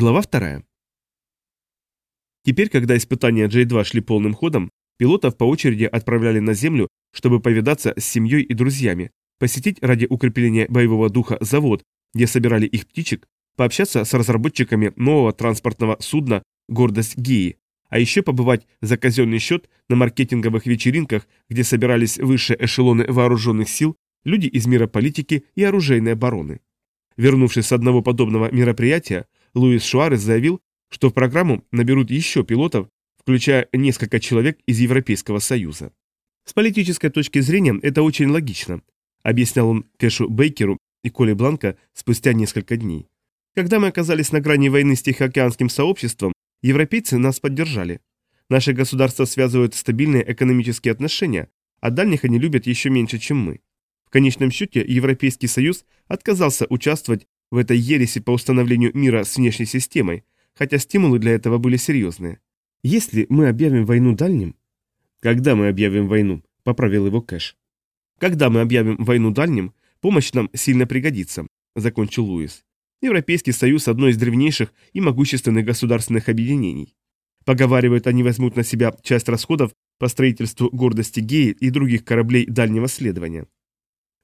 Глава вторая. Теперь, когда испытания J2 шли полным ходом, пилотов по очереди отправляли на Землю, чтобы повидаться с семьей и друзьями, посетить ради укрепления боевого духа завод, где собирали их птичек, пообщаться с разработчиками нового транспортного судна «Гордость Геи», а еще побывать за казенный счет на маркетинговых вечеринках, где собирались высшие эшелоны вооруженных сил, люди из мира политики и оружейной обороны. Вернувшись с одного подобного мероприятия, Луис Шуарес заявил, что в программу наберут еще пилотов, включая несколько человек из Европейского Союза. С политической точки зрения это очень логично, объяснял он Кэшу Бейкеру и Коле Бланка спустя несколько дней. Когда мы оказались на грани войны с Тихоокеанским сообществом, европейцы нас поддержали. Наши государства связывают стабильные экономические отношения, а дальних они любят еще меньше, чем мы. В конечном счете Европейский Союз отказался участвовать в этой ереси по установлению мира с внешней системой, хотя стимулы для этого были серьезные. Если мы объявим войну дальним... Когда мы объявим войну? Поправил его Кэш. Когда мы объявим войну дальним, помощь нам сильно пригодится, закончил Луис. Европейский Союз – одно из древнейших и могущественных государственных объединений. Поговаривают, они возьмут на себя часть расходов по строительству гордости Геи и других кораблей дальнего следования.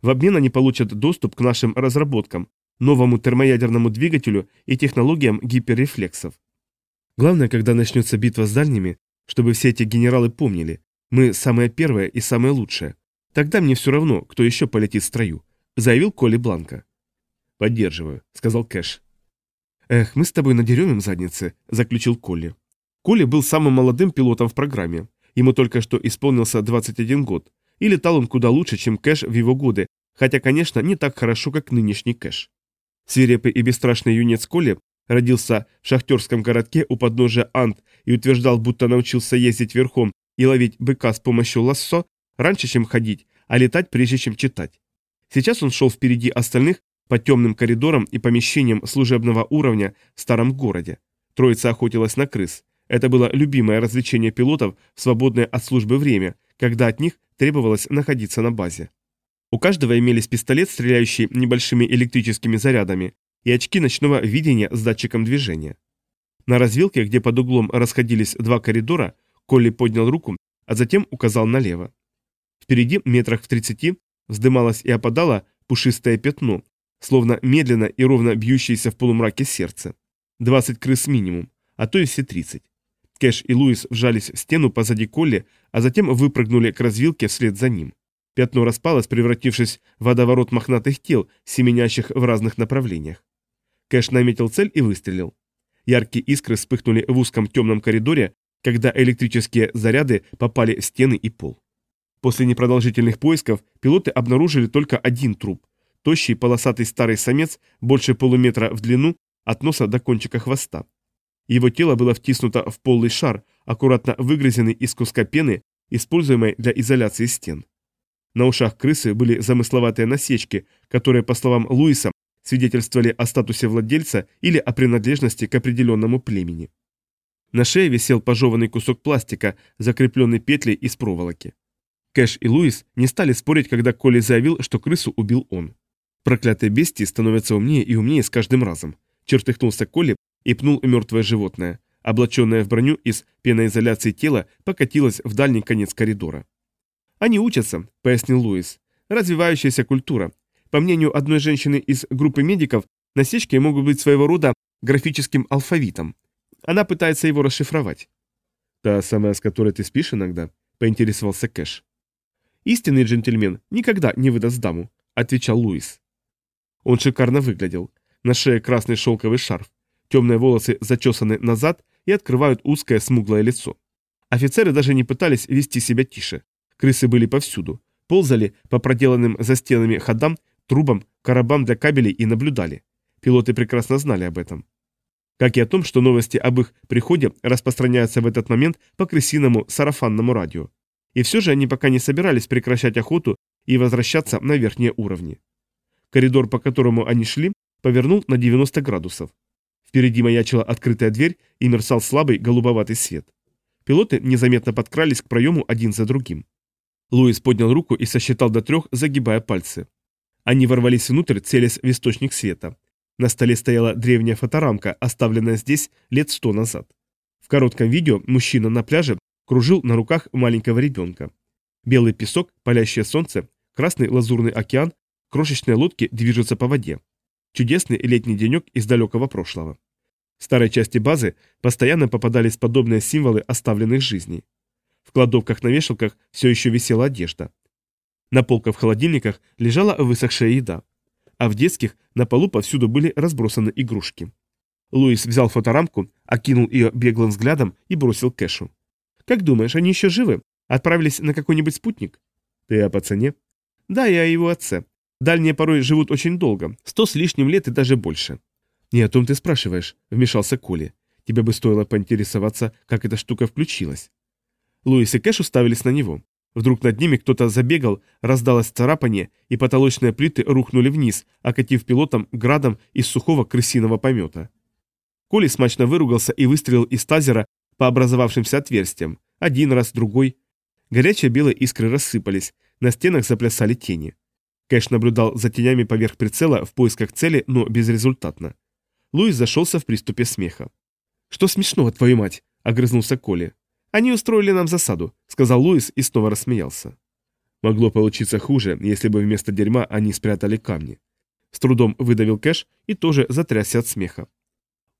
В обмен они получат доступ к нашим разработкам, новому термоядерному двигателю и технологиям гиперрефлексов. Главное, когда начнется битва с дальними, чтобы все эти генералы помнили, мы самое первое и самое лучшее. Тогда мне все равно, кто еще полетит в строю, заявил Коли Бланка. Поддерживаю, сказал Кэш. Эх, мы с тобой надерем им задницы, заключил Колли. Коли был самым молодым пилотом в программе. Ему только что исполнился 21 год, и летал он куда лучше, чем Кэш в его годы, хотя, конечно, не так хорошо, как нынешний Кэш. Свирепый и бесстрашный юнец Коли родился в шахтерском городке у подножия Ант и утверждал, будто научился ездить верхом и ловить быка с помощью лассо раньше, чем ходить, а летать прежде, чем читать. Сейчас он шел впереди остальных по темным коридорам и помещениям служебного уровня в старом городе. Троица охотилась на крыс. Это было любимое развлечение пилотов в свободное от службы время, когда от них требовалось находиться на базе. У каждого имелись пистолет, стреляющий небольшими электрическими зарядами, и очки ночного видения с датчиком движения. На развилке, где под углом расходились два коридора, Колли поднял руку, а затем указал налево. Впереди, метрах в тридцати, вздымалось и опадало пушистое пятно, словно медленно и ровно бьющееся в полумраке сердце. Двадцать крыс минимум, а то и все тридцать. Кэш и Луис вжались в стену позади Колли, а затем выпрыгнули к развилке вслед за ним. Пятно распалось, превратившись в водоворот мохнатых тел, семенящих в разных направлениях. Кэш наметил цель и выстрелил. Яркие искры вспыхнули в узком темном коридоре, когда электрические заряды попали в стены и пол. После непродолжительных поисков пилоты обнаружили только один труп. Тощий полосатый старый самец, больше полуметра в длину, от носа до кончика хвоста. Его тело было втиснуто в полый шар, аккуратно выгрызенный из куска пены, используемой для изоляции стен. На ушах крысы были замысловатые насечки, которые, по словам Луиса, свидетельствовали о статусе владельца или о принадлежности к определенному племени. На шее висел пожеванный кусок пластика, закрепленный петлей из проволоки. Кэш и Луис не стали спорить, когда Коли заявил, что крысу убил он. Проклятые бестии становятся умнее и умнее с каждым разом. Чертыхнулся Коли и пнул мертвое животное. Облаченное в броню из пеноизоляции тела покатилось в дальний конец коридора. «Они учатся», — пояснил Луис. «Развивающаяся культура. По мнению одной женщины из группы медиков, насечки могут быть своего рода графическим алфавитом. Она пытается его расшифровать». «Та самая, с которой ты спишь иногда?» — поинтересовался Кэш. «Истинный джентльмен никогда не выдаст даму», — отвечал Луис. Он шикарно выглядел. На шее красный шелковый шарф. Темные волосы зачесаны назад и открывают узкое смуглое лицо. Офицеры даже не пытались вести себя тише. Крысы были повсюду. Ползали по проделанным за стенами ходам, трубам, коробам для кабелей и наблюдали. Пилоты прекрасно знали об этом. Как и о том, что новости об их приходе распространяются в этот момент по крысиному сарафанному радио. И все же они пока не собирались прекращать охоту и возвращаться на верхние уровни. Коридор, по которому они шли, повернул на 90 градусов. Впереди маячила открытая дверь и мерцал слабый голубоватый свет. Пилоты незаметно подкрались к проему один за другим. Луис поднял руку и сосчитал до трех, загибая пальцы. Они ворвались внутрь, целясь в источник света. На столе стояла древняя фоторамка, оставленная здесь лет сто назад. В коротком видео мужчина на пляже кружил на руках маленького ребенка. Белый песок, палящее солнце, красный лазурный океан, крошечные лодки движутся по воде. Чудесный летний денек из далекого прошлого. В старой части базы постоянно попадались подобные символы оставленных жизней. В кладовках на вешалках все еще висела одежда. На полках в холодильниках лежала высохшая еда. А в детских на полу повсюду были разбросаны игрушки. Луис взял фоторамку, окинул ее беглым взглядом и бросил Кэшу. «Как думаешь, они еще живы? Отправились на какой-нибудь спутник?» «Ты о пацане?» «Да, я о его отце. Дальние порой живут очень долго, сто с лишним лет и даже больше». «Не о том ты спрашиваешь», — вмешался Коли. «Тебе бы стоило поинтересоваться, как эта штука включилась». Луис и Кэш уставились на него. Вдруг над ними кто-то забегал, раздалось царапание, и потолочные плиты рухнули вниз, окатив пилотом градом из сухого крысиного помета. Коли смачно выругался и выстрелил из тазера по образовавшимся отверстиям. Один раз, другой. Горячие белые искры рассыпались, на стенах заплясали тени. Кэш наблюдал за тенями поверх прицела в поисках цели, но безрезультатно. Луис зашелся в приступе смеха. «Что смешного, твою мать?» – огрызнулся Коли. «Они устроили нам засаду», — сказал Луис и снова рассмеялся. Могло получиться хуже, если бы вместо дерьма они спрятали камни. С трудом выдавил Кэш и тоже затрясся от смеха.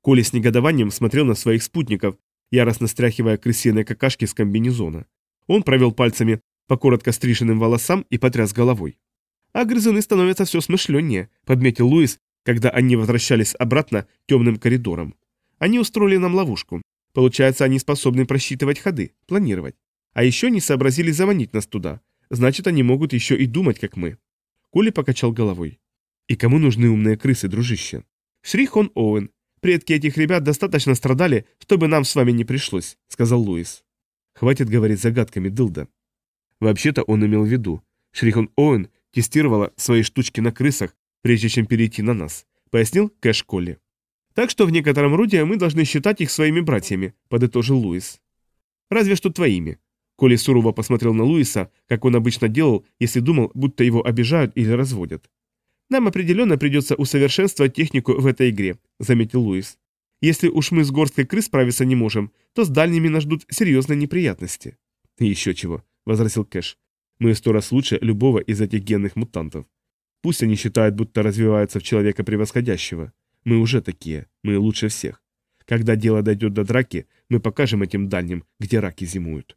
Коли с негодованием смотрел на своих спутников, яростно стряхивая крысиные какашки с комбинезона. Он провел пальцами по коротко стриженным волосам и потряс головой. «А грызуны становятся все смышленнее», — подметил Луис, когда они возвращались обратно темным коридором. «Они устроили нам ловушку. Получается, они способны просчитывать ходы, планировать. А еще не сообразили заманить нас туда. Значит, они могут еще и думать, как мы. Коли покачал головой. И кому нужны умные крысы, дружище? Шрихон Оуэн. Предки этих ребят достаточно страдали, чтобы нам с вами не пришлось, сказал Луис. Хватит говорить загадками, Дылда. Вообще-то он имел в виду. Шрихон Оуэн тестировала свои штучки на крысах, прежде чем перейти на нас, пояснил Кэш Колли. Так что в некотором роде мы должны считать их своими братьями, подытожил Луис. Разве что твоими. Коли сурово посмотрел на Луиса, как он обычно делал, если думал, будто его обижают или разводят. «Нам определенно придется усовершенствовать технику в этой игре», — заметил Луис. «Если уж мы с горсткой крыс справиться не можем, то с дальними нас ждут серьезные неприятности». «И еще чего», — возразил Кэш. «Мы сто раз лучше любого из этих генных мутантов. Пусть они считают, будто развиваются в человека превосходящего. Мы уже такие, мы лучше всех. Когда дело дойдет до драки, мы покажем этим дальним, где раки зимуют.